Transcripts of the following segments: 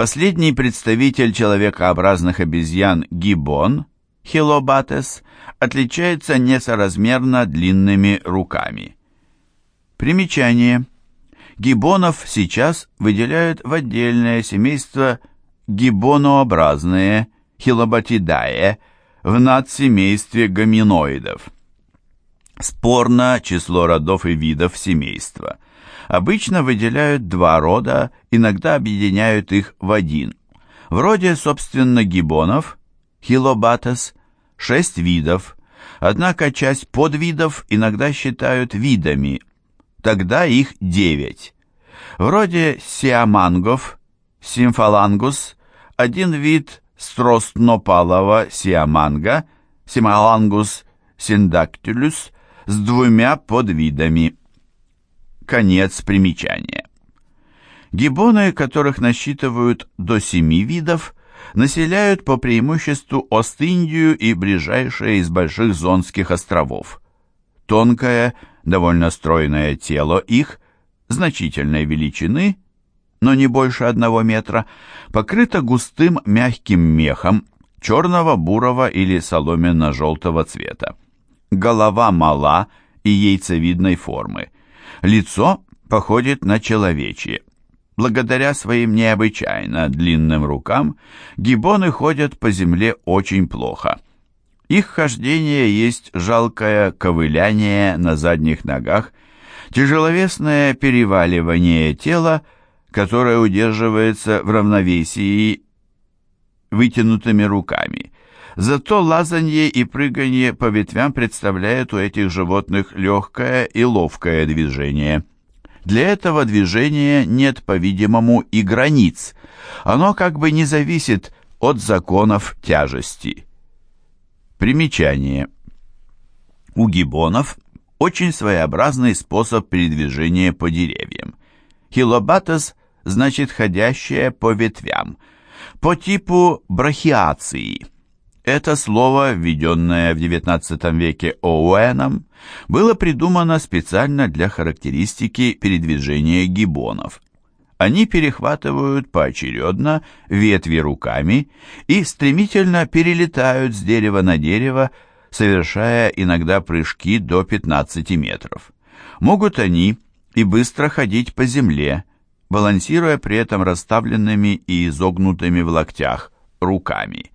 Последний представитель человекообразных обезьян гибон, хилобатес, отличается несоразмерно длинными руками. Примечание. Гибонов сейчас выделяют в отдельное семейство гибонообразные, хилоботидае, в надсемействе гоминоидов. Спорно число родов и видов семейства. Обычно выделяют два рода, иногда объединяют их в один. В роде, собственно, гибонов, хилобатес, шесть видов, однако часть подвидов иногда считают видами, тогда их девять. В роде сиамангов, симфалангус, один вид стростнопалого сиаманга, сималангус синдактилюс, с двумя подвидами. Конец примечания. Гибоны, которых насчитывают до семи видов, населяют по преимуществу Ост-Индию и ближайшие из больших зонских островов. Тонкое, довольно стройное тело их, значительной величины, но не больше одного метра, покрыто густым мягким мехом черного, бурого или соломенно-желтого цвета. Голова мала и яйцевидной формы. Лицо походит на человечье. Благодаря своим необычайно длинным рукам гибоны ходят по земле очень плохо. Их хождение есть жалкое ковыляние на задних ногах, тяжеловесное переваливание тела, которое удерживается в равновесии вытянутыми руками. Зато лазанье и прыганье по ветвям представляют у этих животных легкое и ловкое движение. Для этого движения нет, по-видимому, и границ. Оно как бы не зависит от законов тяжести. Примечание. У гибонов очень своеобразный способ передвижения по деревьям. Хилобатос значит ходящая по ветвям, по типу брахиации – это слово, введенное в XIX веке Оуэном, было придумано специально для характеристики передвижения гибонов. Они перехватывают поочередно ветви руками и стремительно перелетают с дерева на дерево, совершая иногда прыжки до 15 метров. Могут они и быстро ходить по земле, балансируя при этом расставленными и изогнутыми в локтях руками.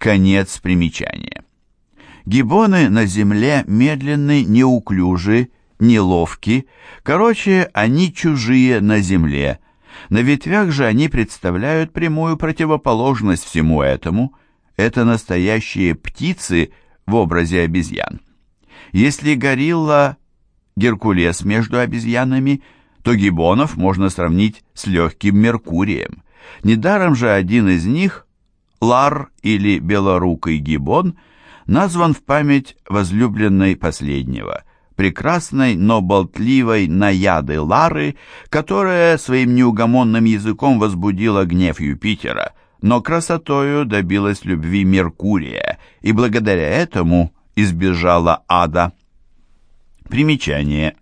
Конец примечания. Гибоны на земле медленны, неуклюжи, неловки, короче, они чужие на земле. На ветвях же они представляют прямую противоположность всему этому. Это настоящие птицы в образе обезьян. Если горилла – Геркулес между обезьянами, то гибонов можно сравнить с легким Меркурием. Недаром же один из них – Лар или белорукий гибон назван в память возлюбленной последнего, прекрасной, но болтливой наяды Лары, которая своим неугомонным языком возбудила гнев Юпитера, но красотою добилась любви Меркурия и благодаря этому избежала ада. Примечание.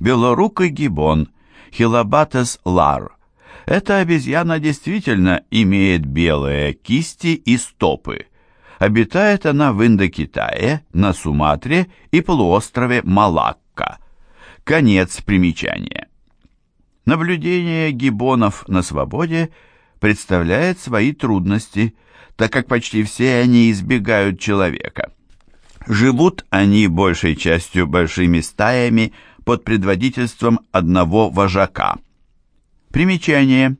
Белорукий гибон, Хилобатес лар – эта обезьяна действительно имеет белые кисти и стопы. Обитает она в Индокитае, на Суматре и полуострове Малакка. Конец примечания. Наблюдение гибонов на свободе представляет свои трудности, так как почти все они избегают человека. Живут они большей частью большими стаями под предводительством одного вожака – Примечание.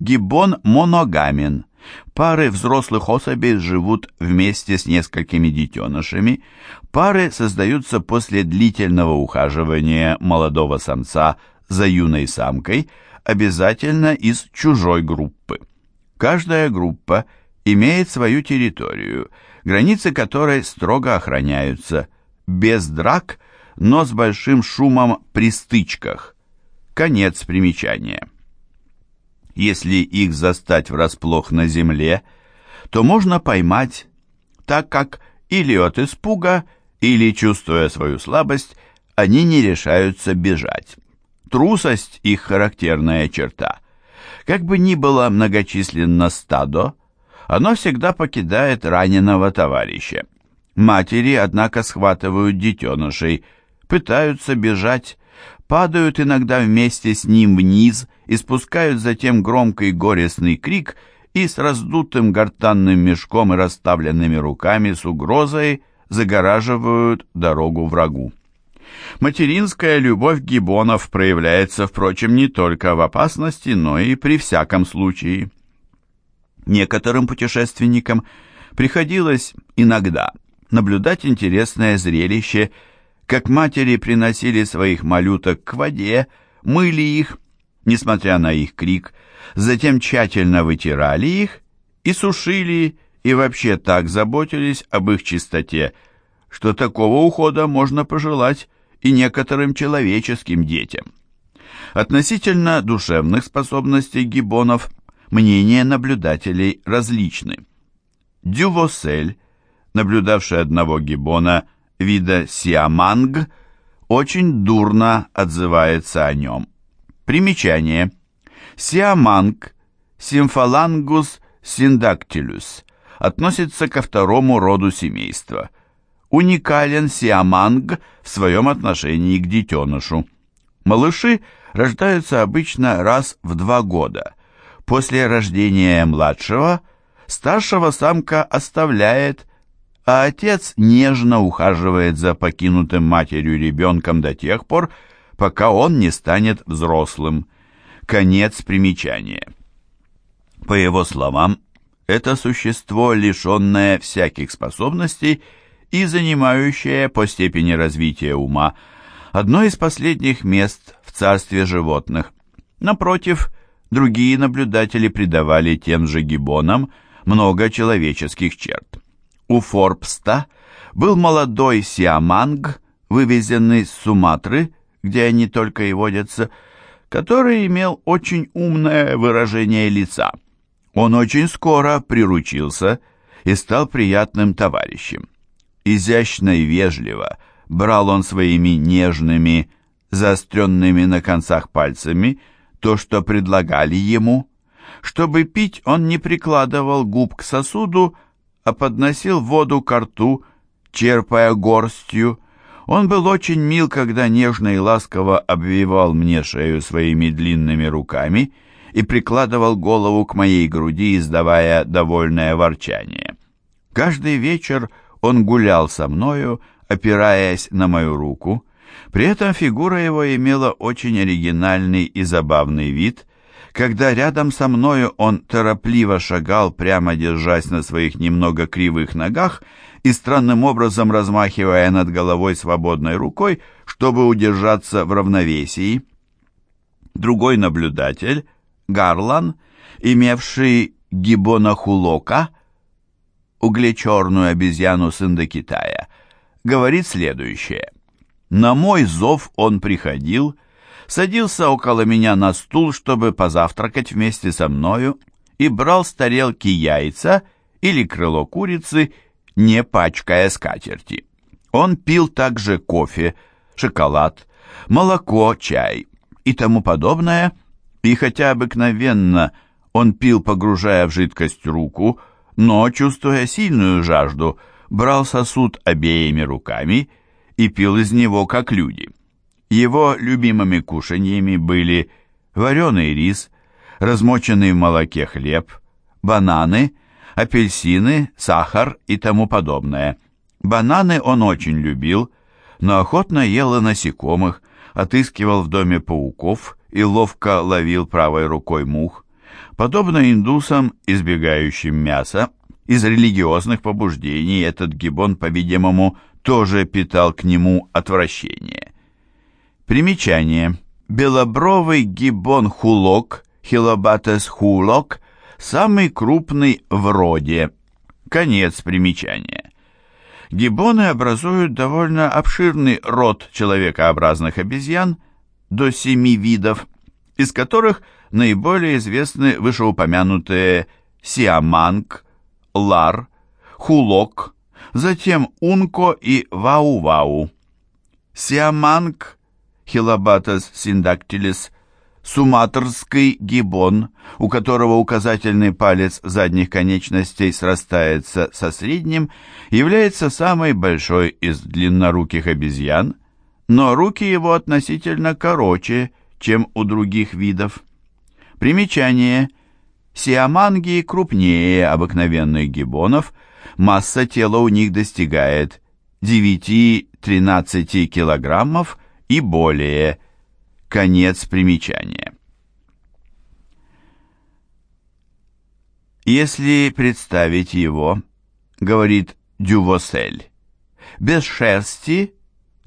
Гиббон моногамен. Пары взрослых особей живут вместе с несколькими детенышами. Пары создаются после длительного ухаживания молодого самца за юной самкой, обязательно из чужой группы. Каждая группа имеет свою территорию, границы которой строго охраняются, без драк, но с большим шумом при стычках. Конец примечания. Если их застать врасплох на земле, то можно поймать, так как или от испуга, или, чувствуя свою слабость, они не решаются бежать. Трусость – их характерная черта. Как бы ни было многочисленно стадо, оно всегда покидает раненого товарища. Матери, однако, схватывают детенышей, пытаются бежать, падают иногда вместе с ним вниз и спускают затем громкий горестный крик и с раздутым гортанным мешком и расставленными руками с угрозой загораживают дорогу врагу. Материнская любовь гибонов проявляется, впрочем, не только в опасности, но и при всяком случае. Некоторым путешественникам приходилось иногда наблюдать интересное зрелище, как матери приносили своих малюток к воде, мыли их, несмотря на их крик, затем тщательно вытирали их и сушили, и вообще так заботились об их чистоте, что такого ухода можно пожелать и некоторым человеческим детям. Относительно душевных способностей гибонов мнения наблюдателей различны. Дювосель, наблюдавший одного гибона вида сиаманг, очень дурно отзывается о нем. Примечание. Сиаманг, симфалангус синдактилюс, относится ко второму роду семейства – уникален сиаманг в своем отношении к детенышу. Малыши рождаются обычно раз в два года. После рождения младшего старшего самка оставляет, а отец нежно ухаживает за покинутым матерью ребенком до тех пор, пока он не станет взрослым. Конец примечания. По его словам, это существо, лишенное всяких способностей, и занимающая по степени развития ума одно из последних мест в царстве животных. Напротив, другие наблюдатели придавали тем же гибонам много человеческих черт. У Форбста был молодой сиаманг, вывезенный с Суматры, где они только и водятся, который имел очень умное выражение лица. Он очень скоро приручился и стал приятным товарищем. Изящно и вежливо брал он своими нежными, заостренными на концах пальцами то, что предлагали ему. Чтобы пить, он не прикладывал губ к сосуду, а подносил воду к рту, черпая горстью. Он был очень мил, когда нежно и ласково обвивал мне шею своими длинными руками и прикладывал голову к моей груди, издавая довольное ворчание. Каждый вечер он гулял со мною, опираясь на мою руку. При этом фигура его имела очень оригинальный и забавный вид. Когда рядом со мною он торопливо шагал, прямо держась на своих немного кривых ногах и странным образом размахивая над головой свободной рукой, чтобы удержаться в равновесии. Другой наблюдатель, Гарлан, имевший гибона хулока, углечерную обезьяну с Индокитая, говорит следующее. «На мой зов он приходил, садился около меня на стул, чтобы позавтракать вместе со мною, и брал с тарелки яйца или крыло курицы, не пачкая скатерти. Он пил также кофе, шоколад, молоко, чай и тому подобное, и хотя обыкновенно он пил, погружая в жидкость руку, но, чувствуя сильную жажду, брал сосуд обеими руками и пил из него, как люди. Его любимыми кушаньями были вареный рис, размоченный в молоке хлеб, бананы, апельсины, сахар и тому подобное. Бананы он очень любил, но охотно ел и насекомых, отыскивал в доме пауков и ловко ловил правой рукой мух. Подобно индусам, избегающим мяса, из религиозных побуждений этот гибон, по-видимому, тоже питал к нему отвращение. Примечание. Белобровый гибон-хулок, хилобатес хулок, самый крупный в роде. Конец примечания. Гибоны образуют довольно обширный род человекообразных обезьян, до семи видов, из которых наиболее известны вышеупомянутые сиаманг, лар, хулок, затем унко и вау-вау. Сиаманг, хилобатас синдактилис, Суматрский гибон, у которого указательный палец задних конечностей срастается со средним, является самой большой из длинноруких обезьян, но руки его относительно короче, чем у других видов. Примечание. Сиаманги крупнее обыкновенных гибонов, масса тела у них достигает 9-13 килограммов и более. Конец примечания. Если представить его, говорит Дювосель, без шерсти,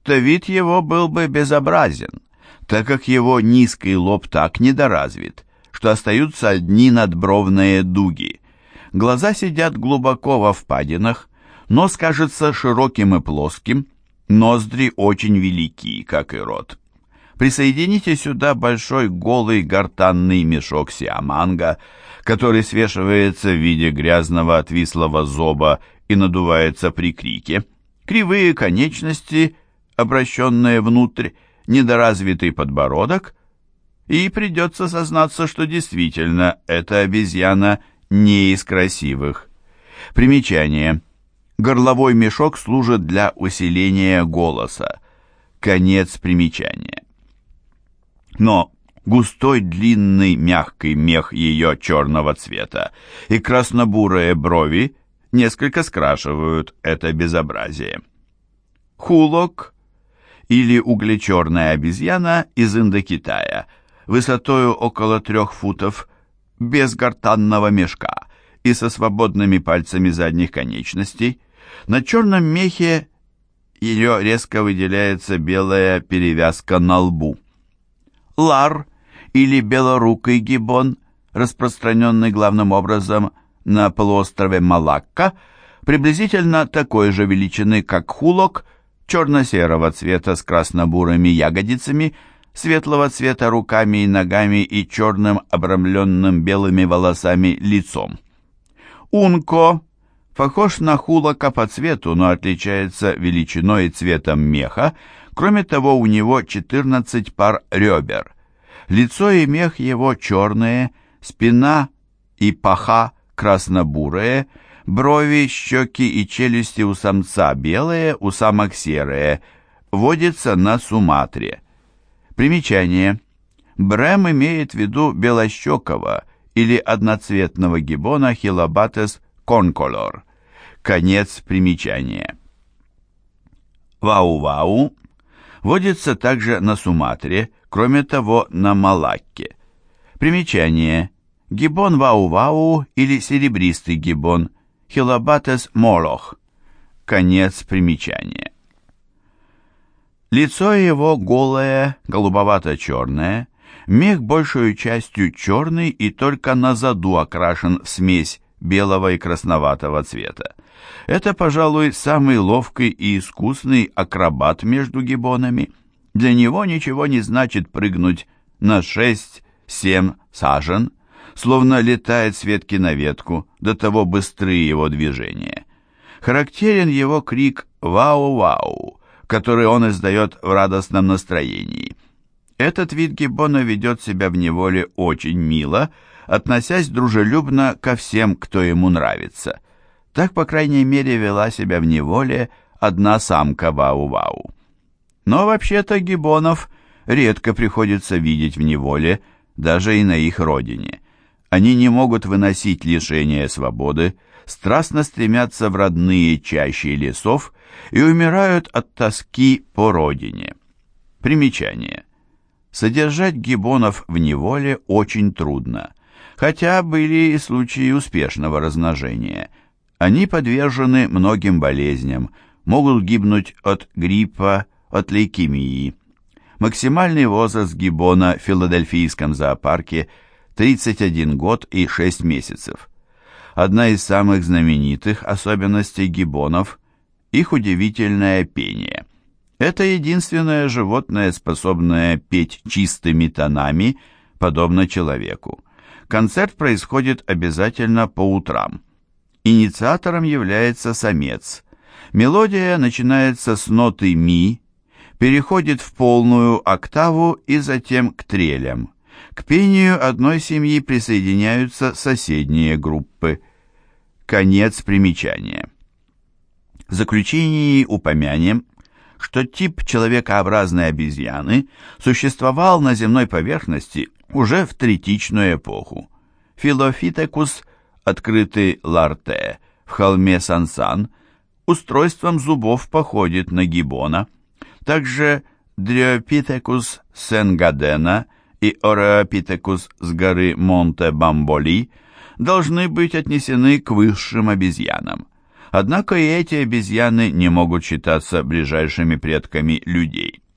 то вид его был бы безобразен, так как его низкий лоб так недоразвит, что остаются одни надбровные дуги. Глаза сидят глубоко во впадинах, нос кажется широким и плоским, ноздри очень велики, как и рот. Присоедините сюда большой голый гортанный мешок сиаманга, который свешивается в виде грязного отвислого зоба и надувается при крике, кривые конечности, обращенные внутрь, недоразвитый подбородок, и придется сознаться, что действительно эта обезьяна не из красивых. Примечание. Горловой мешок служит для усиления голоса. Конец примечания. Но густой длинный мягкий мех ее черного цвета и краснобурые брови несколько скрашивают это безобразие. Хулок или углечерная обезьяна из Индокитая – высотою около трех футов, без гортанного мешка и со свободными пальцами задних конечностей. На черном мехе ее резко выделяется белая перевязка на лбу. Лар или белорукий гибон, распространенный главным образом на полуострове Малакка, приблизительно такой же величины, как хулок, черно-серого цвета с красно-бурыми ягодицами – светлого цвета руками и ногами и черным обрамленным белыми волосами лицом. Унко похож на хулака по цвету, но отличается величиной и цветом меха, кроме того у него 14 пар ребер. Лицо и мех его черные, спина и паха красно-бурые, брови, щеки и челюсти у самца белые, у самок серые, водится на Суматре. Примечание. Брэм имеет в виду белощекого или одноцветного гиббона Хилобатес конколор. Конец примечания. Вау-вау водится также на Суматре, кроме того на Малакке. Примечание. Гиббон вау-вау или серебристый гиббон Хилобатес молох. Конец примечания. Лицо его голое, голубовато-черное, мех большую частью черный и только на заду окрашен в смесь белого и красноватого цвета. Это, пожалуй, самый ловкий и искусный акробат между гибонами. Для него ничего не значит прыгнуть на 6-7 сажен, словно летает с ветки на ветку, до того быстрые его движения. Характерен его крик «Вау-вау!», который он издает в радостном настроении. Этот вид гиббона ведет себя в неволе очень мило, относясь дружелюбно ко всем, кто ему нравится. Так, по крайней мере, вела себя в неволе одна самка Вау-Вау. Но вообще-то гиббонов редко приходится видеть в неволе, даже и на их родине. Они не могут выносить лишения свободы, страстно стремятся в родные чащи лесов и умирают от тоски по родине. Примечание. Содержать гибонов в неволе очень трудно, хотя были и случаи успешного размножения. Они подвержены многим болезням, могут гибнуть от гриппа, от лейкемии. Максимальный возраст гибона в филадельфийском зоопарке 31 год и 6 месяцев. Одна из самых знаменитых особенностей гибонов их удивительное пение. Это единственное животное, способное петь чистыми тонами, подобно человеку. Концерт происходит обязательно по утрам. Инициатором является самец. Мелодия начинается с ноты ми, переходит в полную октаву и затем к трелям. К пению одной семьи присоединяются соседние группы. Конец примечания. В заключении упомянем, что тип человекообразной обезьяны существовал на земной поверхности уже в третичную эпоху. Филофитекус, открытый Ларте в холме Сансан, устройством зубов походит на гиббона. Также Дриопитекус Сенгадена и Ореопитекус с горы Монте-Бамболи должны быть отнесены к высшим обезьянам. Однако и эти обезьяны не могут считаться ближайшими предками людей.